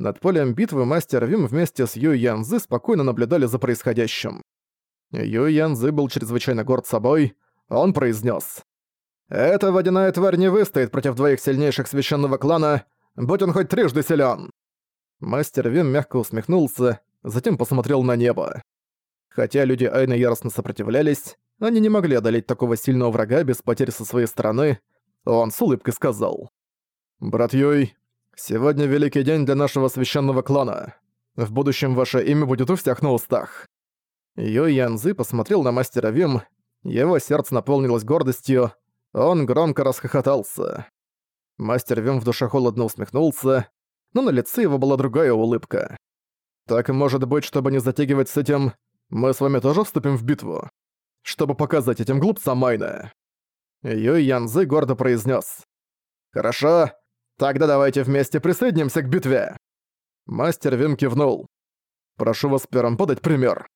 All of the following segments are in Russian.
Над полем битвы мастер Вим вместе с Юй Янзы спокойно наблюдали за происходящим. Юй Янзы был чрезвычайно горд собой, он произнес: «Эта водяная тварь не выстоит против двоих сильнейших священного клана, будь он хоть трижды силен. Мастер Вим мягко усмехнулся, затем посмотрел на небо. Хотя люди Айна яростно сопротивлялись, они не могли одолеть такого сильного врага без потерь со своей стороны, он с улыбкой сказал. «Брат Юй, сегодня великий день для нашего священного клана. В будущем ваше имя будет у всех на устах». Юй Янзы посмотрел на мастера Вим, его сердце наполнилось гордостью, он громко расхохотался. Мастер Вим в душе холодно усмехнулся, но на лице его была другая улыбка. «Так может быть, чтобы не затягивать с этим, мы с вами тоже вступим в битву? Чтобы показать этим глупцам Майна». Юй Янзы гордо произнес: «Хорошо, тогда давайте вместе присоединимся к битве». Мастер Вим кивнул. «Прошу вас первым подать пример».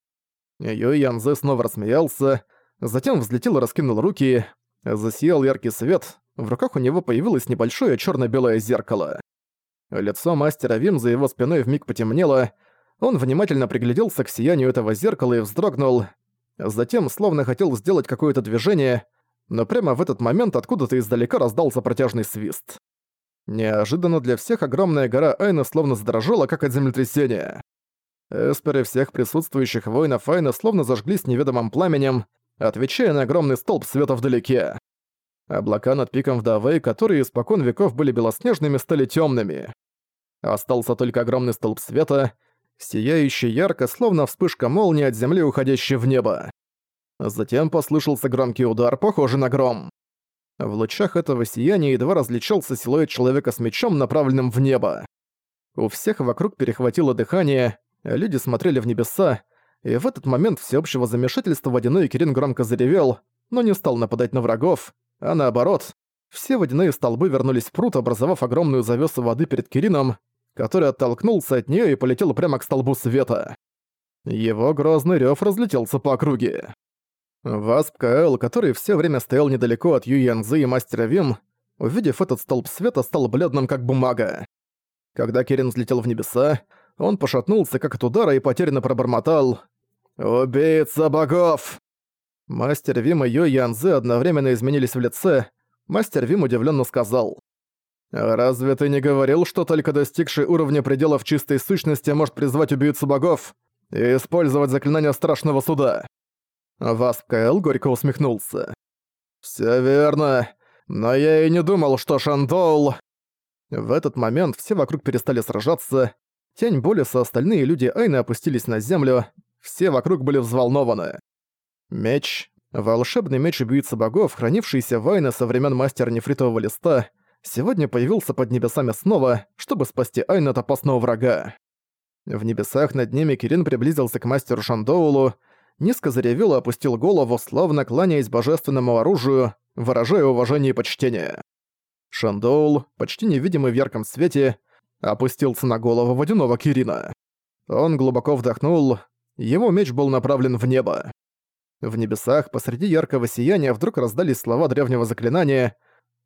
Юй Янзы снова рассмеялся, затем взлетел и раскинул руки, засиял яркий свет, в руках у него появилось небольшое черно белое зеркало. Лицо мастера Вим за его спиной вмиг потемнело, он внимательно пригляделся к сиянию этого зеркала и вздрогнул. Затем, словно хотел сделать какое-то движение, но прямо в этот момент откуда-то издалека раздался протяжный свист. Неожиданно для всех огромная гора Айна словно задрожала, как от землетрясения. Эсперы всех присутствующих воинов Айна словно зажглись неведомым пламенем, отвечая на огромный столб света вдалеке. Облака над пиком вдовы, которые испокон веков были белоснежными, стали темными. Остался только огромный столб света, сияющий ярко, словно вспышка молнии от земли, уходящей в небо. Затем послышался громкий удар, похожий на гром. В лучах этого сияния едва различался силуэт человека с мечом, направленным в небо. У всех вокруг перехватило дыхание, люди смотрели в небеса, и в этот момент всеобщего замешательства водяной Кирин громко заревел, но не стал нападать на врагов, а наоборот, все водяные столбы вернулись в пруд, образовав огромную завесу воды перед Кирином, который оттолкнулся от нее и полетел прямо к столбу света. Его грозный рев разлетелся по округе. Васп Каэл, который все время стоял недалеко от Ю Янзы и Мастера Вим, увидев этот столб света, стал бледным как бумага. Когда Кирин взлетел в небеса, он пошатнулся как от удара и потерянно пробормотал «Убийца богов!» Мастер Вим и Ю Янзы одновременно изменились в лице. Мастер Вим удивленно сказал. «Разве ты не говорил, что только достигший уровня пределов чистой сущности может призвать убийцу богов и использовать заклинание Страшного Суда?» Васп Каэл горько усмехнулся. «Всё верно, но я и не думал, что Шандол...» В этот момент все вокруг перестали сражаться, Тень Болиса, остальные люди Айны опустились на землю, все вокруг были взволнованы. Меч. Волшебный меч убийцы богов, хранившийся в Айне со времен мастера нефритового листа, сегодня появился под небесами снова, чтобы спасти Айна от опасного врага. В небесах над ними Кирин приблизился к мастеру Шандоулу, низко заревел и опустил голову, словно кланяясь божественному оружию, выражая уважение и почтение. Шандоул, почти невидимый в ярком свете, опустился на голову водяного Кирина. Он глубоко вдохнул, его меч был направлен в небо. В небесах посреди яркого сияния вдруг раздались слова древнего заклинания,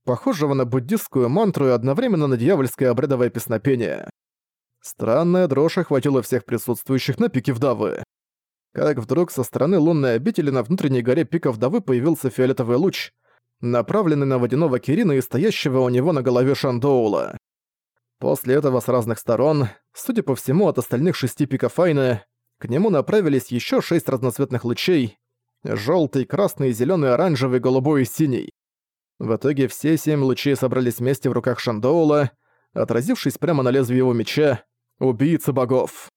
похожего на буддистскую мантру и одновременно на дьявольское обрядовое песнопение. Странная дрожь охватила всех присутствующих на пике вдовы. Как вдруг со стороны лунной обители на внутренней горе пика вдовы появился фиолетовый луч, направленный на водяного Кирина и стоящего у него на голове Шандоула. После этого с разных сторон, судя по всему от остальных шести пиков Айны, к нему направились еще шесть разноцветных лучей — желтый, красный, зеленый, оранжевый, голубой и синий. В итоге все семь лучей собрались вместе в руках Шандоула, отразившись прямо на лезвие его меча — убийцы богов.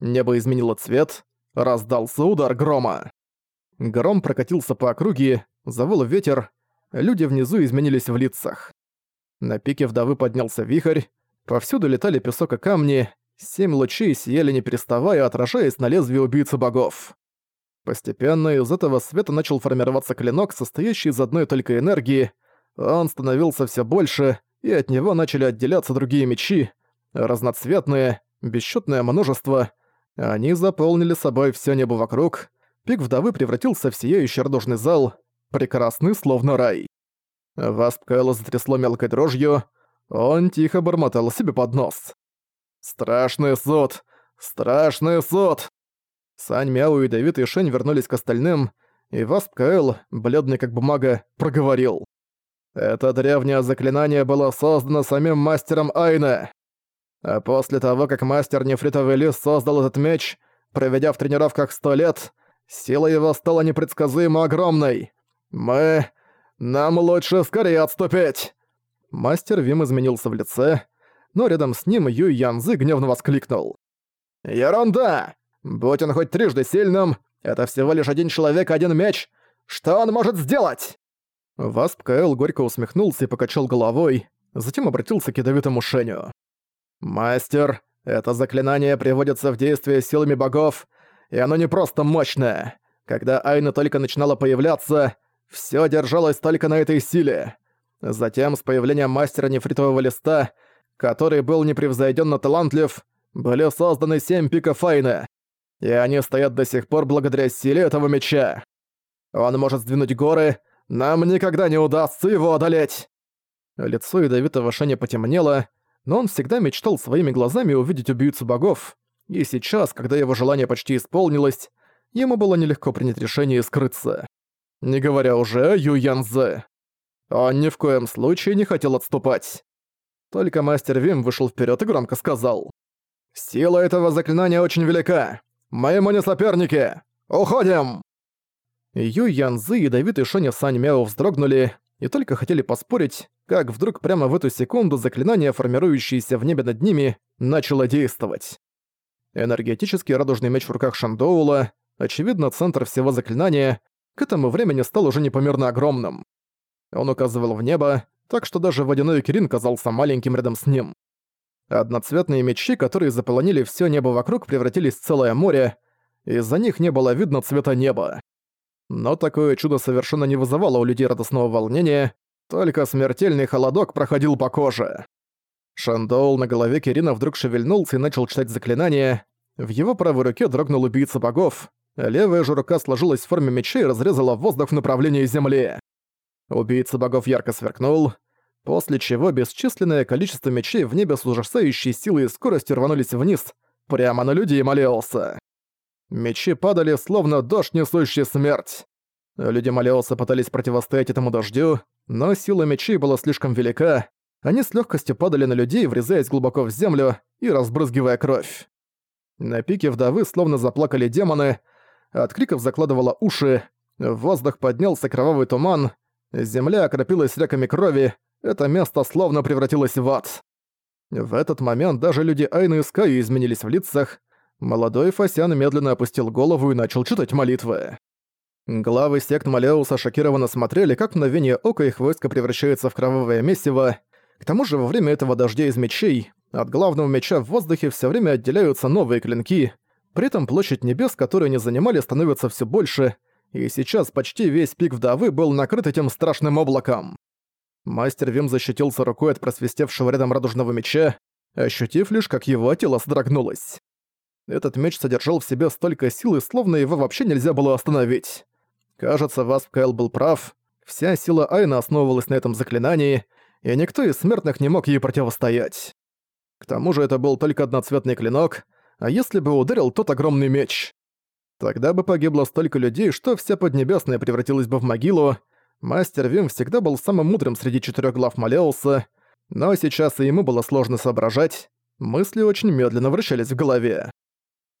Небо изменило цвет, раздался удар грома. Гром прокатился по округе, завыл ветер, люди внизу изменились в лицах. На пике вдовы поднялся вихрь, повсюду летали песок и камни, Семь лучей сияли не переставая, отражаясь на лезвии убийцы богов. Постепенно из этого света начал формироваться клинок, состоящий из одной только энергии. Он становился все больше, и от него начали отделяться другие мечи, разноцветные, бесчетное множество. Они заполнили собой все небо вокруг. Пик вдовы превратился в сияющий радужный зал, прекрасный словно рай. Васп Кайла затрясло мелкой дрожью, он тихо бормотал себе под нос. Страшный суд! Страшный суд!» Сань Мяу и Давид и Шень вернулись к остальным, и Васп Каэл, бледный как бумага, проговорил. «Это древнее заклинание было создано самим мастером Айна. А после того, как мастер Нефритовый Лис создал этот меч, проведя в тренировках сто лет, сила его стала непредсказуемо огромной. Мы... Нам лучше скорее отступить!» Мастер Вим изменился в лице, но рядом с ним Юй Янзы гневно воскликнул. «Ерунда! Будь он хоть трижды сильным, это всего лишь один человек, один меч. Что он может сделать?» Васп Каэл горько усмехнулся и покачал головой, затем обратился к ядовитому Шеню. «Мастер, это заклинание приводится в действие силами богов, и оно не просто мощное. Когда Айна только начинала появляться, все держалось только на этой силе. Затем, с появлением мастера нефритового листа, который был непревзойденно талантлив, были созданы семь пиков Айны. И они стоят до сих пор благодаря силе этого меча. Он может сдвинуть горы, нам никогда не удастся его одолеть!» Лицо ядовитого Шеня потемнело, но он всегда мечтал своими глазами увидеть убийцу богов, и сейчас, когда его желание почти исполнилось, ему было нелегко принять решение и скрыться. Не говоря уже о Ю Янзе. Он ни в коем случае не хотел отступать. Только мастер Вим вышел вперед и громко сказал. «Сила этого заклинания очень велика. Мы не соперники. Уходим!» Ю Янзы и Шоня Сань Мяо вздрогнули и только хотели поспорить, как вдруг прямо в эту секунду заклинание, формирующееся в небе над ними, начало действовать. Энергетический радужный меч в руках Шандоула, очевидно, центр всего заклинания, к этому времени стал уже непомерно огромным. Он указывал в небо, так что даже водяной Кирин казался маленьким рядом с ним. Одноцветные мечи, которые заполонили все небо вокруг, превратились в целое море, из-за них не было видно цвета неба. Но такое чудо совершенно не вызывало у людей радостного волнения, только смертельный холодок проходил по коже. Шандоул на голове Кирина вдруг шевельнулся и начал читать заклинание. В его правой руке дрогнул убийца богов, левая же рука сложилась в форме меча и разрезала воздух в направлении земли. Убийца богов ярко сверкнул, после чего бесчисленное количество мечей в небе с ужасающей силой и скоростью рванулись вниз, прямо на людей молился. Мечи падали, словно дождь, несущий смерть. Люди Малеоса пытались противостоять этому дождю, но сила мечей была слишком велика, они с легкостью падали на людей, врезаясь глубоко в землю и разбрызгивая кровь. На пике вдовы словно заплакали демоны, от криков закладывало уши, в воздух поднялся кровавый туман, земля окропилась реками крови, это место словно превратилось в ад. В этот момент даже люди Айны и Скаю изменились в лицах, Молодой Фасян медленно опустил голову и начал читать молитвы. Главы сект Малеуса шокированно смотрели, как мгновение ока их войско превращается в кровавое месиво. К тому же во время этого дождя из мечей от главного меча в воздухе все время отделяются новые клинки, при этом площадь небес, которую они занимали, становится все больше, и сейчас почти весь пик вдовы был накрыт этим страшным облаком. Мастер Вим защитился рукой от просвистевшего рядом радужного меча, ощутив лишь, как его тело содрогнулось. Этот меч содержал в себе столько силы, словно его вообще нельзя было остановить. Кажется, Васп Кайл был прав. Вся сила Айна основывалась на этом заклинании, и никто из смертных не мог ей противостоять. К тому же это был только одноцветный клинок, а если бы ударил тот огромный меч? Тогда бы погибло столько людей, что вся Поднебесная превратилась бы в могилу. Мастер Вим всегда был самым мудрым среди четырех глав Малеуса, но сейчас и ему было сложно соображать, мысли очень медленно вращались в голове.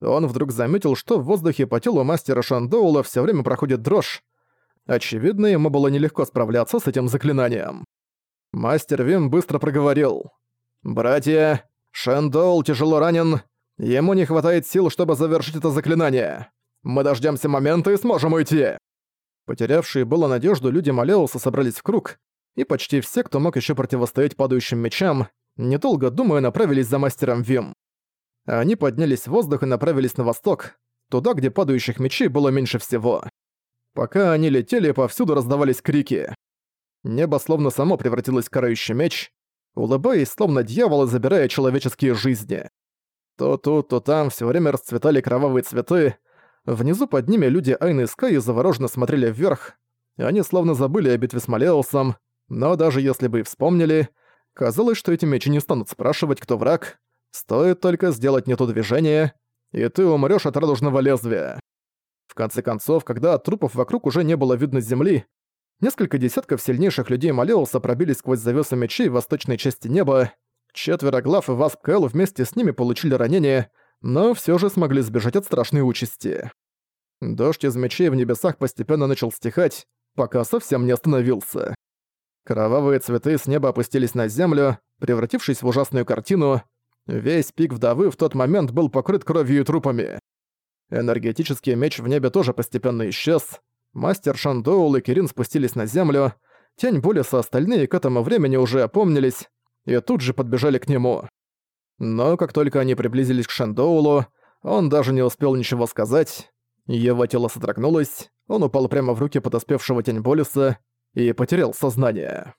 Он вдруг заметил, что в воздухе по телу мастера Шандоула все время проходит дрожь. Очевидно, ему было нелегко справляться с этим заклинанием. Мастер Вим быстро проговорил. «Братья, Шандоул тяжело ранен. Ему не хватает сил, чтобы завершить это заклинание. Мы дождемся момента и сможем уйти». Потерявшие было надежду люди Малеуса собрались в круг, и почти все, кто мог еще противостоять падающим мечам, недолго думая, направились за мастером Вим. Они поднялись в воздух и направились на восток, туда, где падающих мечей было меньше всего. Пока они летели, повсюду раздавались крики. Небо словно само превратилось в карающий меч, улыбаясь, словно дьяволы, забирая человеческие жизни. То тут, то там все время расцветали кровавые цветы. Внизу под ними люди Айны и Скай завороженно смотрели вверх. Они словно забыли о битве с Малеусом, но даже если бы и вспомнили, казалось, что эти мечи не станут спрашивать, кто враг, Стоит только сделать не то движение, и ты умрёшь от радужного лезвия. В конце концов, когда трупов вокруг уже не было видно земли, несколько десятков сильнейших людей Малеуса пробились сквозь завесу мечей в восточной части неба. Четверо глав и Васп Кэл вместе с ними получили ранения, но всё же смогли сбежать от страшной участи. Дождь из мечей в небесах постепенно начал стихать, пока совсем не остановился. Кровавые цветы с неба опустились на землю, превратившись в ужасную картину. Весь пик вдовы в тот момент был покрыт кровью и трупами. Энергетический меч в небе тоже постепенно исчез. Мастер Шандоул и Кирин спустились на землю. Тень Булиса остальные к этому времени уже опомнились и тут же подбежали к нему. Но как только они приблизились к Шандоулу, он даже не успел ничего сказать. Его тело содрогнулось, он упал прямо в руки подоспевшего тень Болиса и потерял сознание.